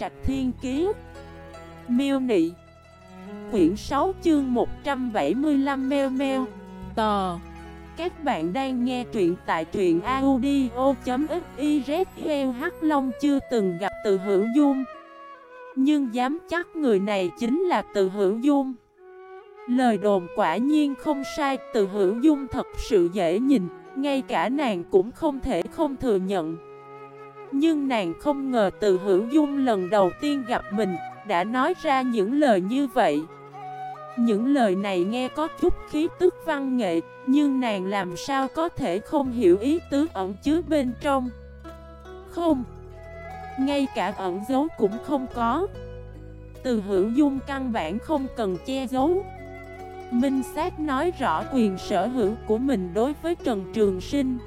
Trạch Thiên Kiế Miêu Nị. Quyển 6 chương 175 Mèo Mèo Tò. Các bạn đang nghe truyện tại truyện audio.xyz Heo Hắc Long chưa từng gặp từ hữu dung. Nhưng dám chắc người này chính là từ hữu dung. Lời đồn quả nhiên không sai, Từ hữu dung thật sự dễ nhìn, Ngay cả nàng cũng không thể không thừa nhận. Nhưng nàng không ngờ từ hữu dung lần đầu tiên gặp mình Đã nói ra những lời như vậy. Những lời này nghe có chút khí tức văn nghệ, Nhưng nàng làm sao có thể không hiểu ý tứ ẩn chứa bên trong? Không, Ngay cả ẩn giấu cũng không có. Từ hữu dung căn bản không cần che giấu. Minh Sát nói rõ quyền sở hữu của mình đối với Trần Trường Sinh.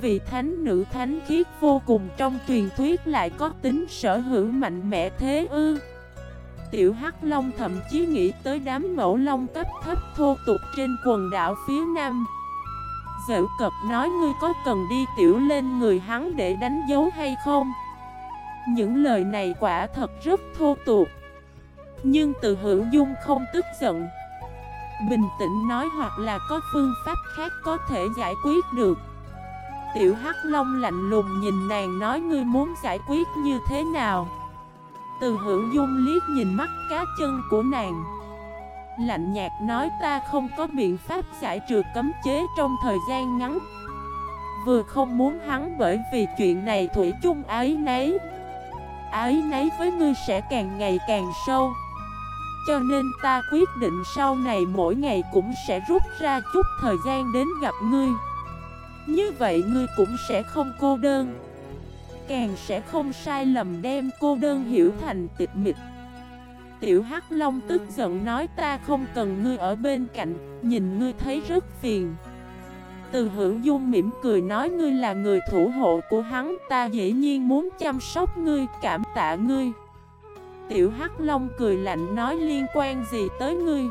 Vị thánh nữ thánh khiết vô cùng trong truyền thuyết lại có tính sở hữu mạnh mẽ thế ư. Tiểu Hắc Long thậm chí nghĩ tới đám mẫu long cấp thấp thô tục trên quần đảo phía nam. Dễu cật nói ngươi có cần đi tiểu lên người hắn để đánh dấu hay không? Những lời này quả thật rất thô tục. Nhưng từ hữu dung không tức giận. Bình tĩnh nói hoặc là có phương pháp khác có thể giải quyết được. Tiểu Hắc Long lạnh lùng nhìn nàng nói ngươi muốn giải quyết như thế nào? Từ hữu dung liếc nhìn mắt cá chân của nàng. Lạnh nhạt nói ta không có biện pháp giải trừ cấm chế trong thời gian ngắn. Vừa không muốn hắn bởi vì chuyện này Thủy chung ái nấy Ái nấy với ngươi sẽ càng ngày càng sâu. Cho nên ta quyết định sau này mỗi ngày cũng sẽ rút ra chút thời gian đến gặp ngươi. Như vậy ngươi cũng sẽ không cô đơn. Càng sẽ không sai lầm đem cô đơn hiểu thành tịch mịch. Tiểu Hắc Long tức giận nói ta không cần ngươi ở bên cạnh Nhìn ngươi thấy rất phiền. Từ hữu dung mỉm cười nói ngươi là người thủ hộ của hắn Ta dĩ nhiên muốn chăm sóc ngươi, cảm tạ ngươi. Tiểu Hắc Long cười lạnh nói liên quan gì tới ngươi?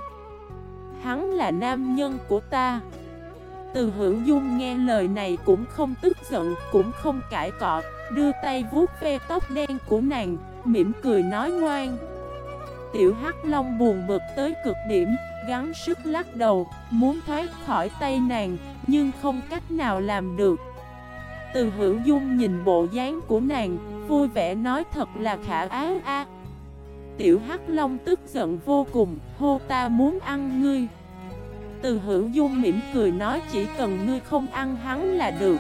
Hắn là nam nhân của ta. Từ hữu dung nghe lời này cũng không tức giận Cũng không cãi cọ Đưa tay vuốt ve tóc đen của nàng Mỉm cười nói ngoan. Tiểu Hắc Long buồn bực tới cực điểm gắng sức lắc đầu Muốn thoát khỏi tay nàng Nhưng không cách nào làm được. Từ hữu dung nhìn bộ dáng của nàng Vui vẻ nói thật là khả á a Tiểu Hắc Long tức giận vô cùng, hô ta muốn ăn ngươi. Từ hữu dung mỉm cười nói chỉ cần ngươi không ăn hắn là được.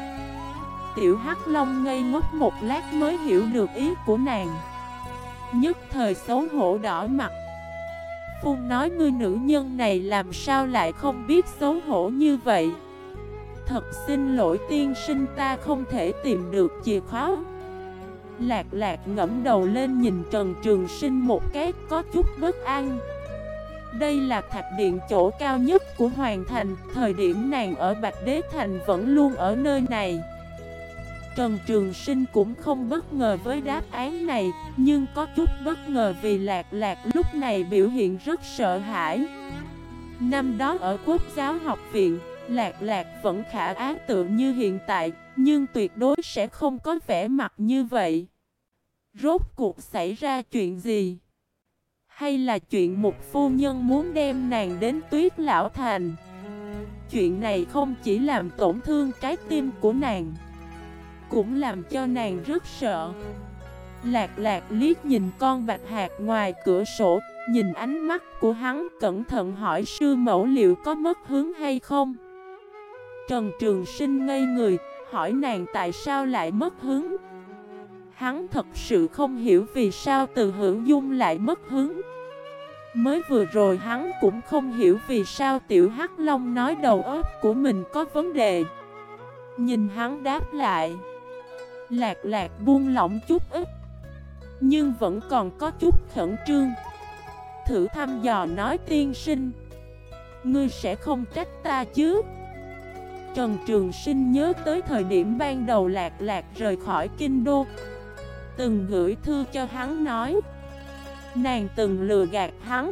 Tiểu Hắc Long ngây ngốc một lát mới hiểu được ý của nàng. Nhất thời xấu hổ đỏ mặt. Phun nói ngươi nữ nhân này làm sao lại không biết xấu hổ như vậy. Thật xin lỗi tiên sinh ta không thể tìm được chìa khóa. Lạc lạc ngẫm đầu lên nhìn Trần Trường Sinh một cái có chút bất an đây là thạch điện chỗ cao nhất của Hoàng Thành Thời điểm nàng ở Bạch Đế Thành vẫn luôn ở nơi này Trần Trường Sinh cũng không bất ngờ với đáp án này, Nhưng có chút bất ngờ vì Lạc Lạc lúc này biểu hiện rất sợ hãi Năm đó ở Quốc giáo học viện, Lạc Lạc vẫn khả ác tượng như hiện tại, nhưng tuyệt đối sẽ không có vẻ mặt như vậy. Rốt cuộc xảy ra chuyện gì? Hay là chuyện một phu nhân muốn đem nàng đến tuyết lão thành? Chuyện này không chỉ làm tổn thương trái tim của nàng, Cũng làm cho nàng rất sợ Lạc lạc liếc nhìn con bạch hạt ngoài cửa sổ, Nhìn ánh mắt của hắn cẩn thận hỏi, sư mẫu liệu có mất hướng hay không Trần Trường Sinh ngây người, hỏi nàng tại sao lại mất hướng. Hắn thật sự không hiểu vì sao từ hữu dung lại mất hứng. Mới vừa rồi hắn cũng không hiểu vì sao tiểu hắc long nói đầu óc của mình có vấn đề. Nhìn hắn đáp lại, Lạc lạc buông lỏng chút ít, Nhưng vẫn còn có chút khẩn trương. Thử thăm dò nói tiên sinh, Ngươi sẽ không trách ta chứ? Trần Trường Sinh nhớ tới thời điểm ban đầu lạc lạc rời khỏi kinh đô Từng gửi thư cho hắn nói. Nàng từng lừa gạt hắn.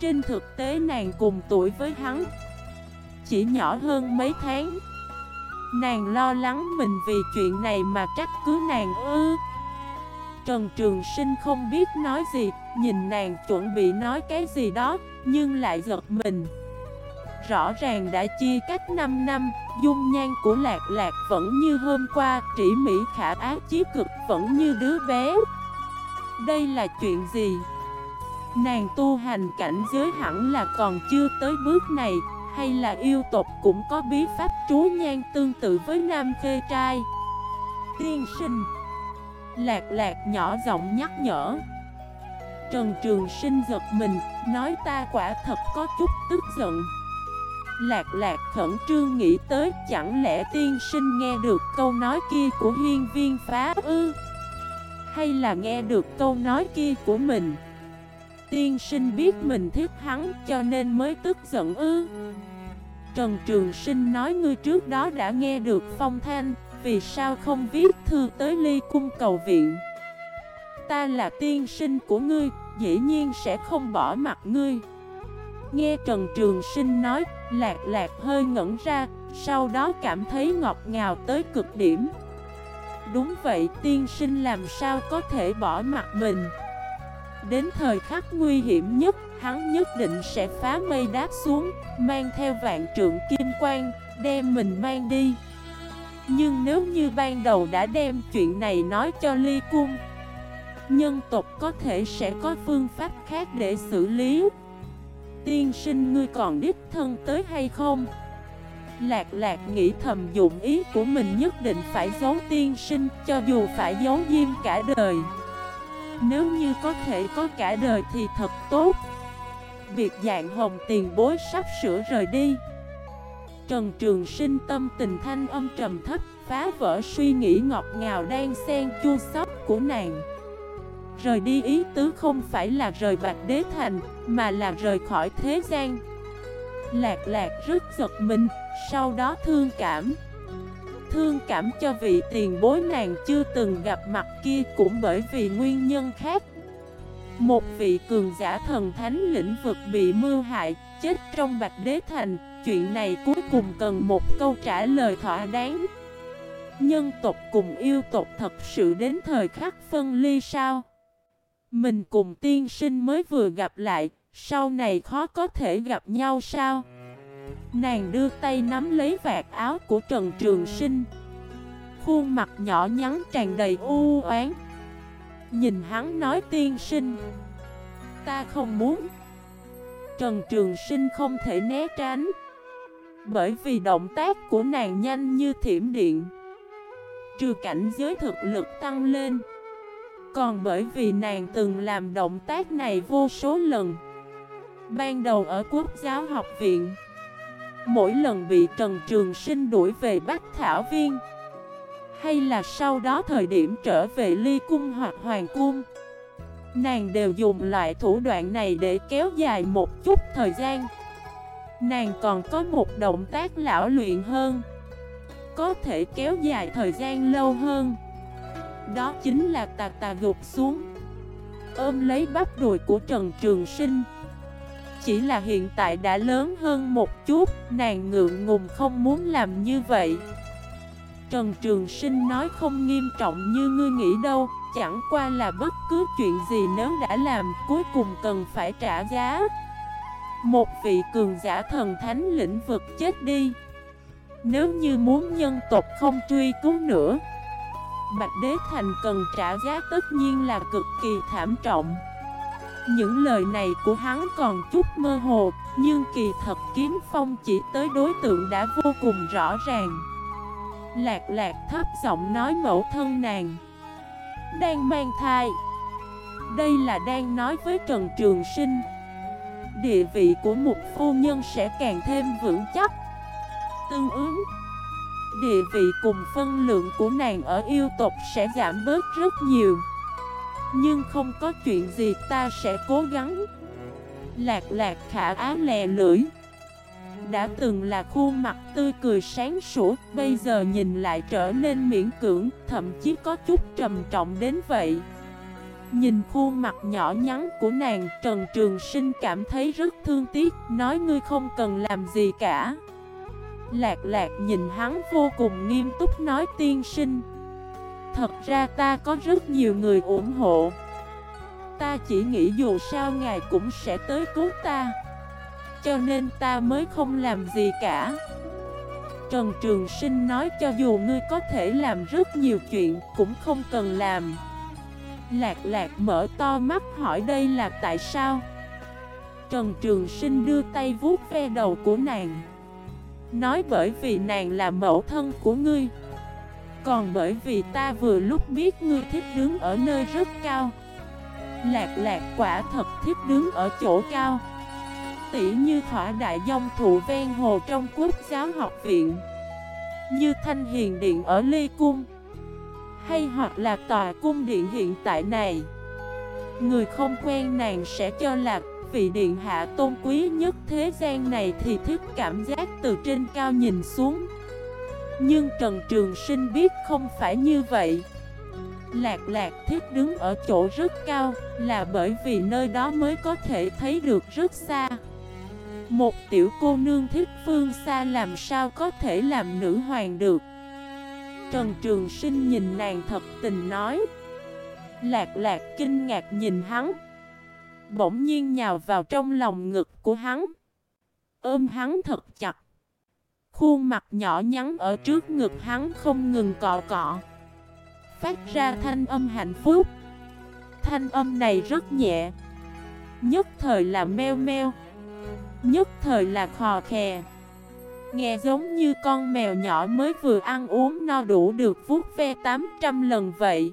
Trên thực tế nàng cùng tuổi với hắn. Chỉ nhỏ hơn mấy tháng. Nàng lo lắng mình vì chuyện này mà trách cứ nàng ư. Trần Trường Sinh không biết nói gì, nhìn nàng chuẩn bị nói cái gì đó, nhưng lại giật mình. Rõ ràng đã chia cách 5 năm, dung nhan của Lạc Lạc vẫn như hôm qua, trĩ mỹ khả ác chí cực vẫn như đứa bé. Đây là chuyện gì? Nàng tu hành cảnh giới hẳn là còn chưa tới bước này, hay là yêu tộc cũng có bí pháp trú nhan tương tự với nam khê trai? Tiên sinh Lạc lạc nhỏ giọng nhắc nhở Trần Trường Sinh giật mình Nói ta quả thật có chút tức giận Lạc lạc khẩn trương nghĩ tới, Chẳng lẽ tiên sinh nghe được câu nói kia của hiên viên phá ư? Hay là nghe được câu nói kia của mình? Tiên sinh biết mình thích hắn cho nên mới tức giận ư? Trần Trường Sinh nói ngươi trước đó đã nghe được phong thanh, vì sao không viết thư tới ly cung cầu viện? Ta là tiên sinh của ngươi, Dĩ nhiên sẽ không bỏ mặt ngươi. Nghe Trần Trường Sinh nói Lạc lạc hơi ngẩn ra, Sau đó cảm thấy ngọt ngào tới cực điểm. Đúng vậy, tiên sinh làm sao có thể bỏ mặt mình? Đến thời khắc nguy hiểm nhất, Hắn nhất định sẽ phá mây đáp xuống, Mang theo vạn trượng kim quang, Đem mình mang đi. Nhưng nếu như ban đầu đã đem chuyện này nói cho Ly Cung, Nhân tộc có thể sẽ có phương pháp khác để xử lý. Tiên sinh ngươi còn đích thân tới hay không? Lạc lạc nghĩ thầm dụng ý của mình nhất định phải giấu tiên sinh, Cho dù phải giấu diêm cả đời. Nếu như có thể có cả đời thì thật tốt. Việc dạng hồng tiền bối sắp sửa rời đi. Trần Trường Sinh tâm tình thanh âm trầm thấp, Phá vỡ suy nghĩ ngọt ngào đang xen chua xót của nàng. Rời đi ý tứ không phải là rời Bạch Đế Thành, Mà là rời khỏi thế gian. Lạc lạc rất giật mình, Sau đó thương cảm. Thương cảm cho vị tiền bối nàng chưa từng gặp mặt kia Cũng bởi vì nguyên nhân khác. Một vị cường giả thần thánh lĩnh vực bị mưu hại, Chết trong Bạch Đế Thành, Chuyện này cuối cùng cần một câu trả lời thỏa đáng. Nhân tộc cùng yêu tộc thật sự đến thời khắc phân ly sao? Mình cùng tiên sinh mới vừa gặp lại, sau này khó có thể gặp nhau sao? Nàng đưa tay nắm lấy vạt áo của Trần Trường Sinh. Khuôn mặt nhỏ nhắn tràn đầy u oán. Nhìn hắn nói tiên sinh Ta không muốn. Trần Trường Sinh không thể né tránh Bởi vì động tác của nàng nhanh như thiểm điện. Trừ cảnh giới thực lực tăng lên còn bởi vì nàng từng làm động tác này vô số lần. Ban đầu ở quốc giáo học viện, Mỗi lần bị Trần Trường Sinh đuổi về Bách Thảo Viên, Hay là sau đó thời điểm trở về Ly Cung hoặc Hoàng Cung, Nàng đều dùng loại thủ đoạn này để kéo dài một chút thời gian. Nàng còn có một động tác lão luyện hơn, Có thể kéo dài thời gian lâu hơn. Đó chính là tà tà gục xuống. Ôm lấy bắp đùi của Trần Trường Sinh. Chỉ là hiện tại đã lớn hơn một chút, Nàng ngượng ngùng không muốn làm như vậy. Trần Trường Sinh nói không nghiêm trọng như ngươi nghĩ đâu, Chẳng qua là bất cứ chuyện gì nếu đã làm, cuối cùng cần phải trả giá. Một vị cường giả thần thánh lĩnh vực chết đi. Nếu như muốn nhân tộc không truy cứu nữa Bạch Đế Thành cần trả giá tất nhiên là cực kỳ thảm trọng. Những lời này của hắn còn chút mơ hồ, Nhưng kỳ thật kiếm phong chỉ tới đối tượng đã vô cùng rõ ràng. Lạc lạc thấp giọng nói mẫu thân nàng. Đang mang thai. Đây là đang nói với Trần Trường Sinh. Địa vị của một phu nhân sẽ càng thêm vững chắc. Tương ứng Địa vị cùng phân lượng của nàng ở yêu tộc sẽ giảm bớt rất nhiều Nhưng không có chuyện gì ta sẽ cố gắng Lạc lạc khả á lè lưỡi đã từng là khuôn mặt tươi cười sáng sủa, bây giờ nhìn lại trở nên miễn cưỡng, thậm chí có chút trầm trọng đến vậy. Nhìn khuôn mặt nhỏ nhắn của nàng, Trần Trường Sinh cảm thấy rất thương tiếc, nói ngươi không cần làm gì cả. Lạc lạc nhìn hắn vô cùng nghiêm túc nói, tiên sinh. Thật ra ta có rất nhiều người ủng hộ. Ta chỉ nghĩ dù sao ngài cũng sẽ tới cứu ta, Cho nên ta mới không làm gì cả. Trần Trường Sinh nói, cho dù ngươi có thể làm rất nhiều chuyện cũng không cần làm. Lạc lạc mở to mắt hỏi, đây là tại sao? Trần Trường Sinh đưa tay vuốt ve đầu của nàng. Nói bởi vì nàng là mẫu thân của ngươi. Còn bởi vì ta vừa lúc biết ngươi thích đứng ở nơi rất cao. Lạc lạc quả thật thích đứng ở chỗ cao. Tỉ như thỏa đại dông thụ ven hồ trong quốc giáo học viện. Như thanh hiền điện ở ly Cung. Hay hoặc là tòa cung điện hiện tại này. Người không quen nàng sẽ cho là vị điện hạ tôn quý nhất thế gian này thì thích cảm giác từ trên cao nhìn xuống. Nhưng Trần Trường Sinh biết không phải như vậy. Lạc lạc thích đứng ở chỗ rất cao Là bởi vì nơi đó mới có thể thấy được rất xa. Một tiểu cô nương thích phương xa làm sao có thể làm nữ hoàng được? Trần Trường Sinh nhìn nàng thật tình nói. Lạc lạc kinh ngạc nhìn hắn. Bỗng nhiên nhào vào trong lòng ngực của hắn. Ôm hắn thật chặt. Khuôn mặt nhỏ nhắn ở trước ngực hắn không ngừng cọ cọ. Phát ra thanh âm hạnh phúc. Thanh âm này rất nhẹ. Nhất thời là meo meo. Nhất thời là khò khè. Nghe giống như con mèo nhỏ mới vừa ăn uống no đủ được vuốt ve 800 lần vậy.